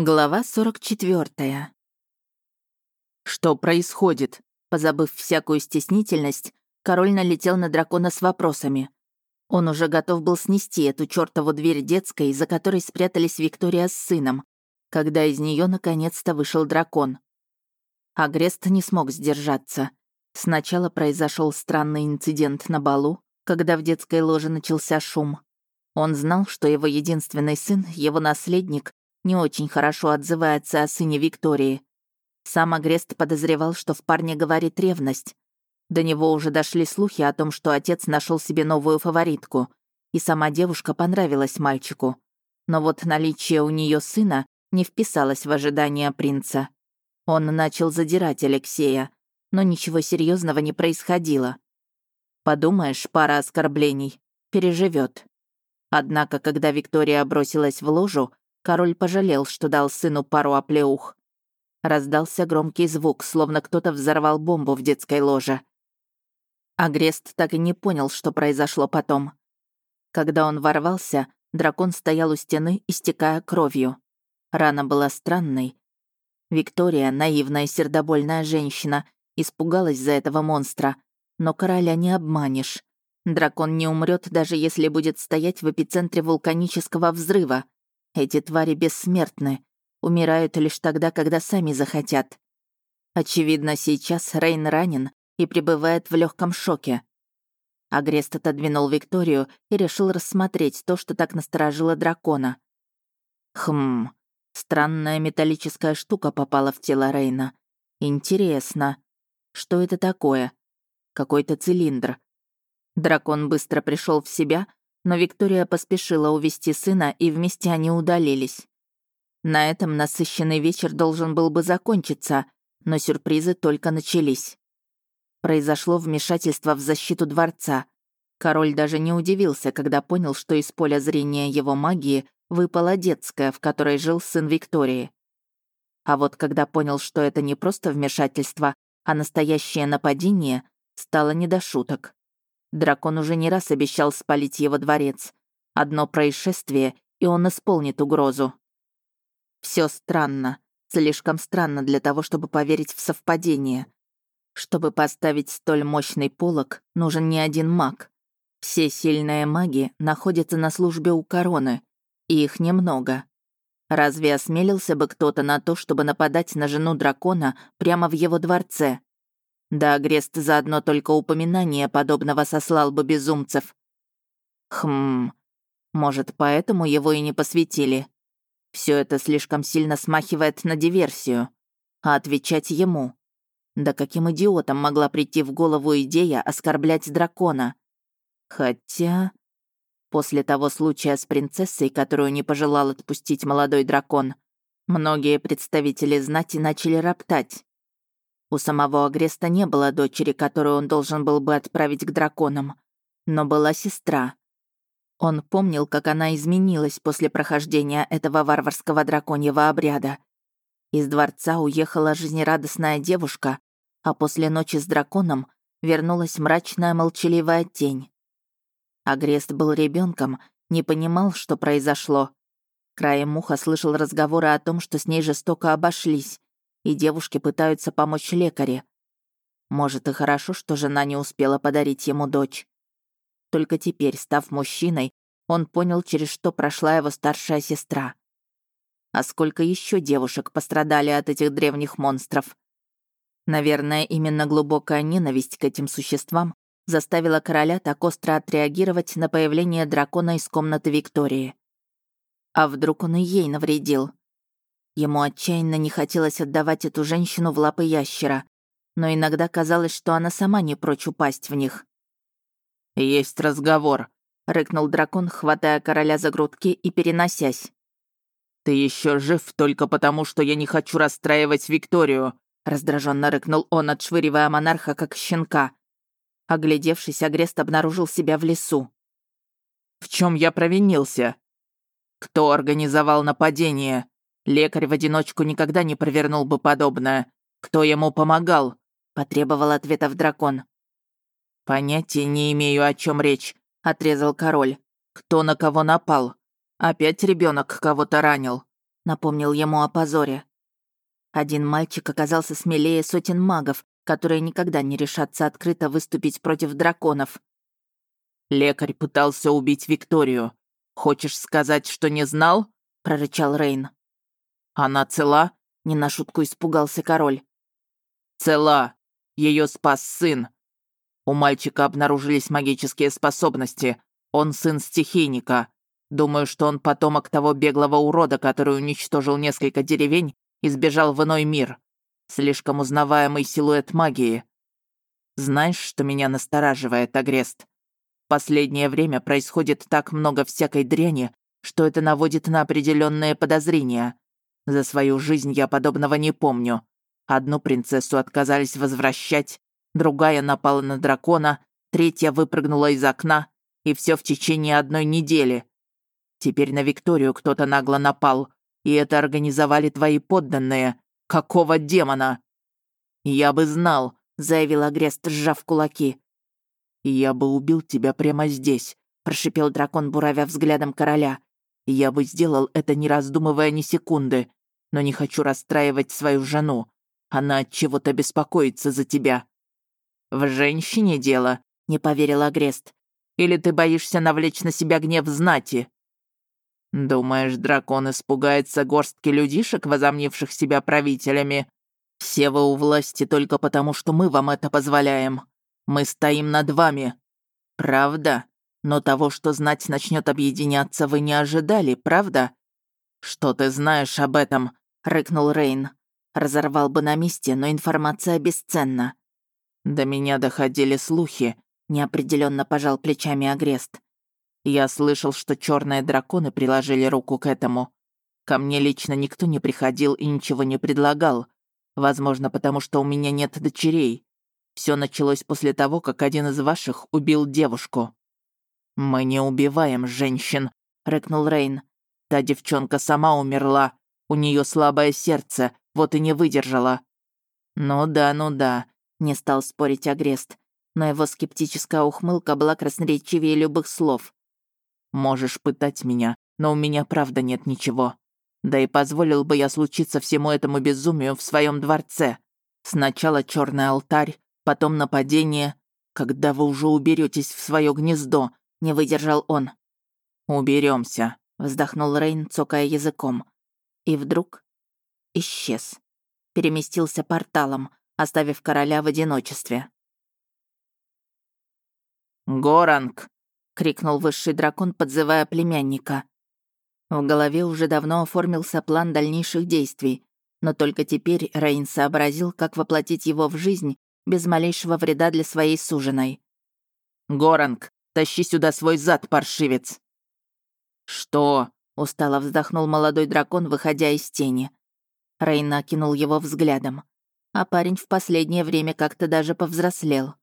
Глава 44. Что происходит? Позабыв всякую стеснительность, король налетел на дракона с вопросами. Он уже готов был снести эту чёртову дверь детской, за которой спрятались Виктория с сыном, когда из нее наконец-то вышел дракон. Агрест не смог сдержаться. Сначала произошел странный инцидент на балу, когда в детской ложе начался шум. Он знал, что его единственный сын, его наследник, не очень хорошо отзывается о сыне Виктории. Сам Агрест подозревал, что в парне говорит ревность. До него уже дошли слухи о том, что отец нашел себе новую фаворитку, и сама девушка понравилась мальчику. Но вот наличие у нее сына не вписалось в ожидания принца. Он начал задирать Алексея, но ничего серьезного не происходило. Подумаешь, пара оскорблений. Переживет. Однако, когда Виктория бросилась в ложу, Король пожалел, что дал сыну пару оплеух. Раздался громкий звук, словно кто-то взорвал бомбу в детской ложе. Агрест так и не понял, что произошло потом. Когда он ворвался, дракон стоял у стены, истекая кровью. Рана была странной. Виктория, наивная сердобольная женщина, испугалась за этого монстра. Но короля не обманешь. Дракон не умрет, даже если будет стоять в эпицентре вулканического взрыва. Эти твари бессмертны, умирают лишь тогда, когда сами захотят. Очевидно, сейчас Рейн ранен и пребывает в легком шоке. Агрест отодвинул Викторию и решил рассмотреть то, что так насторожило дракона. Хм, странная металлическая штука попала в тело Рейна. Интересно, что это такое? Какой-то цилиндр. Дракон быстро пришел в себя но Виктория поспешила увести сына, и вместе они удалились. На этом насыщенный вечер должен был бы закончиться, но сюрпризы только начались. Произошло вмешательство в защиту дворца. Король даже не удивился, когда понял, что из поля зрения его магии выпала детская, в которой жил сын Виктории. А вот когда понял, что это не просто вмешательство, а настоящее нападение, стало не до шуток. Дракон уже не раз обещал спалить его дворец. Одно происшествие, и он исполнит угрозу. Все странно. Слишком странно для того, чтобы поверить в совпадение. Чтобы поставить столь мощный полог, нужен не один маг. Все сильные маги находятся на службе у короны, и их немного. Разве осмелился бы кто-то на то, чтобы нападать на жену дракона прямо в его дворце? Да Агрест за одно только упоминание подобного сослал бы безумцев. Хм, может, поэтому его и не посвятили. Все это слишком сильно смахивает на диверсию. А отвечать ему. Да каким идиотом могла прийти в голову идея оскорблять дракона? Хотя... После того случая с принцессой, которую не пожелал отпустить молодой дракон, многие представители знати начали роптать. У самого Агреста не было дочери, которую он должен был бы отправить к драконам, но была сестра. Он помнил, как она изменилась после прохождения этого варварского драконьего обряда. Из дворца уехала жизнерадостная девушка, а после ночи с драконом вернулась мрачная молчаливая тень. Агрест был ребенком, не понимал, что произошло. Краем уха слышал разговоры о том, что с ней жестоко обошлись, и девушки пытаются помочь лекаре. Может, и хорошо, что жена не успела подарить ему дочь. Только теперь, став мужчиной, он понял, через что прошла его старшая сестра. А сколько еще девушек пострадали от этих древних монстров? Наверное, именно глубокая ненависть к этим существам заставила короля так остро отреагировать на появление дракона из комнаты Виктории. А вдруг он и ей навредил? Ему отчаянно не хотелось отдавать эту женщину в лапы ящера, но иногда казалось, что она сама не прочь упасть в них. «Есть разговор», — рыкнул дракон, хватая короля за грудки и переносясь. «Ты еще жив только потому, что я не хочу расстраивать Викторию», — раздраженно рыкнул он, отшвыривая монарха как щенка. Оглядевшись, Агрест обнаружил себя в лесу. «В чем я провинился? Кто организовал нападение? Лекарь в одиночку никогда не провернул бы подобное. Кто ему помогал?» — потребовал ответов дракон. «Понятия не имею, о чем речь», — отрезал король. «Кто на кого напал? Опять ребенок кого-то ранил. напомнил ему о позоре. Один мальчик оказался смелее сотен магов, которые никогда не решатся открыто выступить против драконов. «Лекарь пытался убить Викторию. Хочешь сказать, что не знал?» — прорычал Рейн. «Она цела?» — не на шутку испугался король. «Цела. Ее спас сын. У мальчика обнаружились магические способности. Он сын стихийника. Думаю, что он потомок того беглого урода, который уничтожил несколько деревень и сбежал в иной мир. Слишком узнаваемый силуэт магии. Знаешь, что меня настораживает, Агрест? Последнее время происходит так много всякой дряни, что это наводит на определенные подозрения. За свою жизнь я подобного не помню. Одну принцессу отказались возвращать, другая напала на дракона, третья выпрыгнула из окна, и все в течение одной недели. Теперь на Викторию кто-то нагло напал, и это организовали твои подданные. Какого демона? Я бы знал, заявил Агрест, сжав кулаки. «Я бы убил тебя прямо здесь», — прошипел дракон, буравя взглядом короля. «Я бы сделал это, не раздумывая ни секунды, но не хочу расстраивать свою жену. Она от чего-то беспокоится за тебя». «В женщине дело», — не поверил Агрест. «Или ты боишься навлечь на себя гнев знати?» «Думаешь, дракон испугается горстки людишек, возомнивших себя правителями? Все вы у власти только потому, что мы вам это позволяем. Мы стоим над вами. Правда? Но того, что знать начнет объединяться, вы не ожидали, правда? Что ты знаешь об этом? Рыкнул Рейн. Разорвал бы на месте, но информация бесценна. До меня доходили слухи, неопределенно пожал плечами Агрест. Я слышал, что черные драконы приложили руку к этому. Ко мне лично никто не приходил и ничего не предлагал. Возможно, потому что у меня нет дочерей. Все началось после того, как один из ваших убил девушку». «Мы не убиваем женщин», — рыкнул Рейн. «Та девчонка сама умерла. У нее слабое сердце, вот и не выдержала». «Ну да, ну да», — не стал спорить Агрест. Но его скептическая ухмылка была красноречивее любых слов. «Можешь пытать меня, но у меня правда нет ничего. Да и позволил бы я случиться всему этому безумию в своем дворце. Сначала черный алтарь, потом нападение. Когда вы уже уберетесь в свое гнездо?» — не выдержал он. Уберемся, вздохнул Рейн, цокая языком. И вдруг исчез. Переместился порталом, оставив короля в одиночестве. «Горанг!» — крикнул высший дракон, подзывая племянника. В голове уже давно оформился план дальнейших действий, но только теперь Рейн сообразил, как воплотить его в жизнь без малейшего вреда для своей суженой. «Горанг, тащи сюда свой зад, паршивец!» «Что?» — устало вздохнул молодой дракон, выходя из тени. Рейна кинул его взглядом. А парень в последнее время как-то даже повзрослел.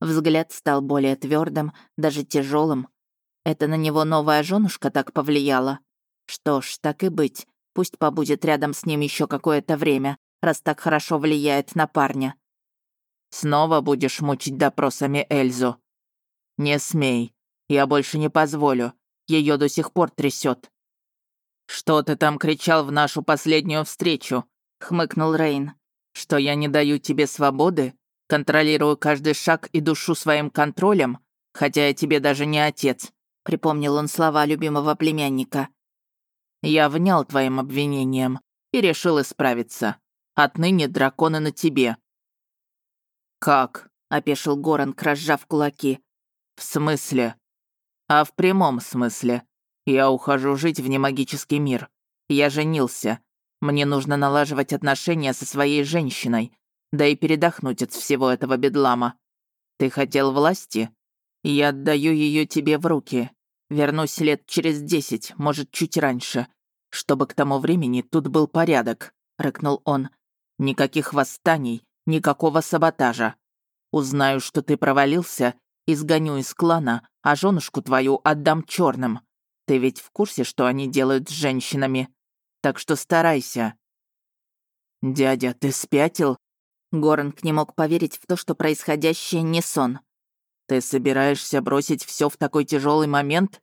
Взгляд стал более твердым, даже тяжелым. Это на него новая женушка так повлияла. Что ж, так и быть. Пусть побудет рядом с ним еще какое-то время, раз так хорошо влияет на парня. Снова будешь мучить допросами Эльзу. Не смей. Я больше не позволю. Ее до сих пор трясет. Что ты там кричал в нашу последнюю встречу? хмыкнул Рейн. Что я не даю тебе свободы? Контролирую каждый шаг и душу своим контролем, хотя я тебе даже не отец, припомнил он слова любимого племянника. Я внял твоим обвинениям и решил исправиться. Отныне драконы на тебе. «Как?» — опешил Горан, разжав кулаки. «В смысле?» «А в прямом смысле. Я ухожу жить в немагический мир. Я женился. Мне нужно налаживать отношения со своей женщиной, да и передохнуть от всего этого бедлама. Ты хотел власти? Я отдаю ее тебе в руки. Вернусь лет через десять, может, чуть раньше, чтобы к тому времени тут был порядок», — рыкнул он. «Никаких восстаний, Никакого саботажа. Узнаю, что ты провалился, изгоню из клана, а женушку твою отдам черным. Ты ведь в курсе, что они делают с женщинами? Так что старайся». «Дядя, ты спятил?» Горанг не мог поверить в то, что происходящее не сон. «Ты собираешься бросить все в такой тяжелый момент?»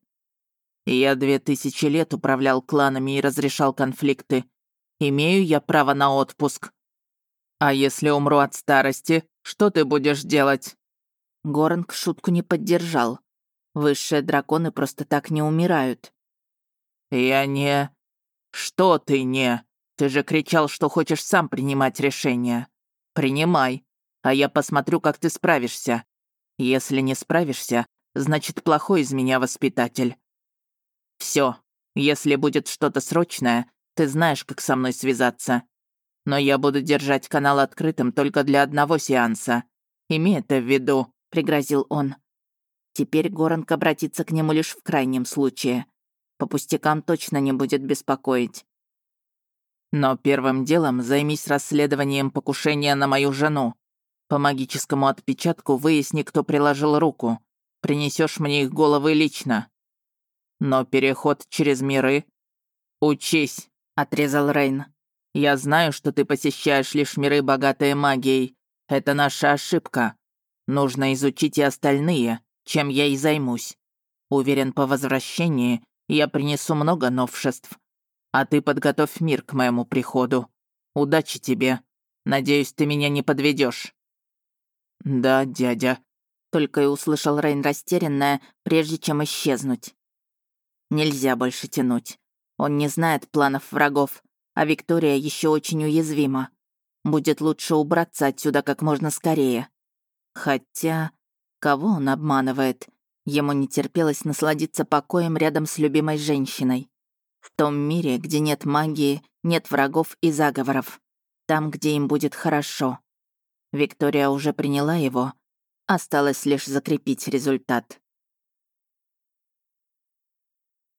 Я две тысячи лет управлял кланами и разрешал конфликты. Имею я право на отпуск. А если умру от старости, что ты будешь делать?» Горанг шутку не поддержал. Высшие драконы просто так не умирают. «Я не...» «Что ты не? Ты же кричал, что хочешь сам принимать решения. Принимай, а я посмотрю, как ты справишься. Если не справишься, значит, плохой из меня воспитатель. Все, если будет что-то срочное, ты знаешь, как со мной связаться. Но я буду держать канал открытым только для одного сеанса. Имей это в виду», — пригрозил он. Теперь Горанг обратится к нему лишь в крайнем случае. По пустякам точно не будет беспокоить. Но первым делом займись расследованием покушения на мою жену. По магическому отпечатку выясни, кто приложил руку. Принесешь мне их головы лично. Но переход через миры... Учись, отрезал Рейн. Я знаю, что ты посещаешь лишь миры, богатые магией. Это наша ошибка. Нужно изучить и остальные, чем я и займусь. Уверен, по возвращении я принесу много новшеств. А ты подготовь мир к моему приходу. Удачи тебе. Надеюсь, ты меня не подведешь. «Да, дядя», — только и услышал Рейн растерянная, прежде чем исчезнуть. Нельзя больше тянуть. Он не знает планов врагов, а Виктория еще очень уязвима. Будет лучше убраться отсюда как можно скорее. Хотя, кого он обманывает? Ему не терпелось насладиться покоем рядом с любимой женщиной. В том мире, где нет магии, нет врагов и заговоров. Там, где им будет хорошо. Виктория уже приняла его. Осталось лишь закрепить результат.